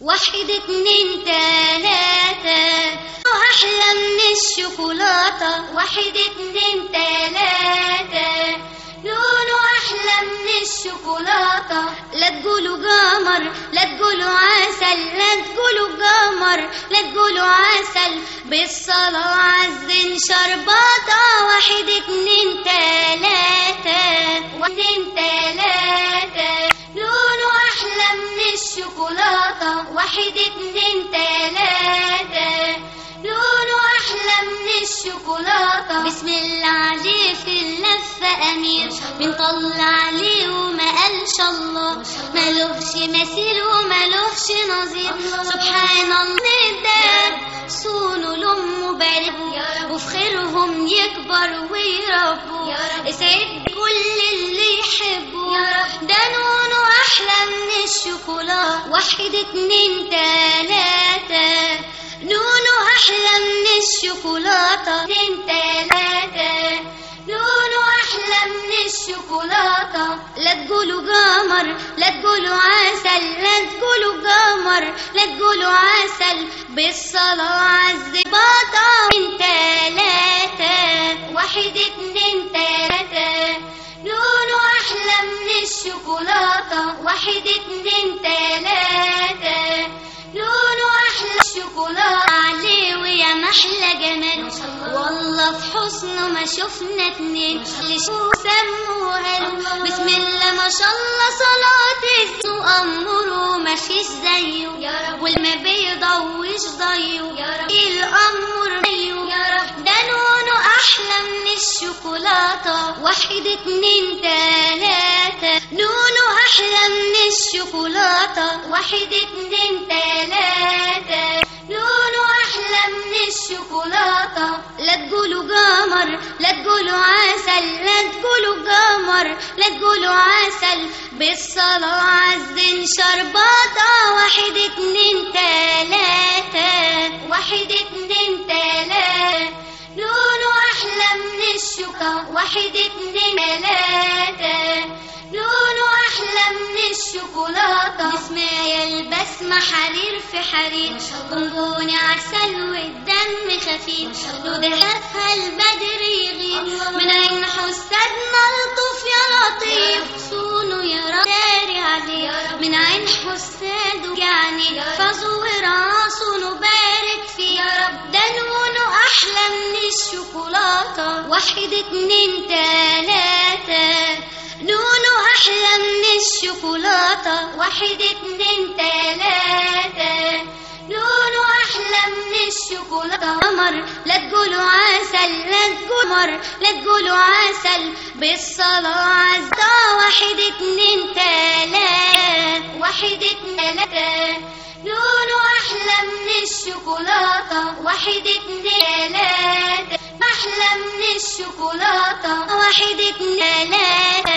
واحد اتنين تلاتة وأحلى من الشوكولاتة. واحد اتنين تلاتة لونه أحلى من الشوكولاتة. لا تقولوا قمر لا تقولوا عسل لا تقولوا قمر لا تقولوا عسل. بالصلاة عزن شرباطة واحد اتنين تلاتة واتنين تلاتة لونه أحلى من الشوكولاتة واحد اتنين تلاتة. لونه أحلى من الشوكولاتة. بسم الله عليه في اللفة أمير. بنطلع عليه وما قالش الله. ملوش مثيل وملوش نظير. سبحان الله. ده صونوا لأمه باركوا وفي خيرهم يكبر ويربوا اسعد كل اللي يحبوا ده نونه أحلى من الشوكولاتة واحد اتنين تلاتة لونه أحلى من الشوكولاتة اتنين تلاتة لونه أحلى من الشوكولاتة لا تقولوا قمر لا تقولوا عسل لا تقولوا قمر لا تقولوا عسل. بالصلاة عالزباطة واحد اتنين تلاتة لونه أحلى الشوكولاتة عليه ويا محلى جمال. والله في حسنه ما شفنا اتنين. اللي قالوا بسم الله ما شاء الله صلاة الزو أمره ما فيش زيه والما بيضوش ضيه الأمر ده لونه أحلى من الشوكولاتة. واحد اتنين تلاتة من الشوكولاتة واحد اتنين تلاتة لونه أحلى من الشوكولاتة. لا تقولوا قمر لا تقولوا عسل لا تقولوا قمر لا تقولوا عسل. بالصلاة عزن شرباطة. واحد اتنين تلاتة واحد اتنين تلاتة لونه أحلى من الشوكولاتة واحد اتنين تلاتة الشوكولاتة. اسمها البسمة حرير في حرير. بونبوني عسل والدم خفيف. لو دهفها البدر يغيب من عين حسادنا لطف يا لطيف؟ صونه يا رب. داري عليه من عين حساد يعني؟ فزور راسه نبارك فيه. يا رب. ده لونه أحلى من الشوكولاتة واحد اتنين تلاتة. الشوكولاتة واحد اتنين تلاتة. لونه أحلى من الشوكولاتة. قمر لا تقولوا عسل لا تقولوا لا تقولوا عسل. بالصلاة عزة واحد اتنين تلاتة. واحد اتنين تلاتة. لونه أحلى من الشوكولاتة. واحد اتنين تلاتة. أحلى من الشوكولاتة. واحد اتنين تلاتة.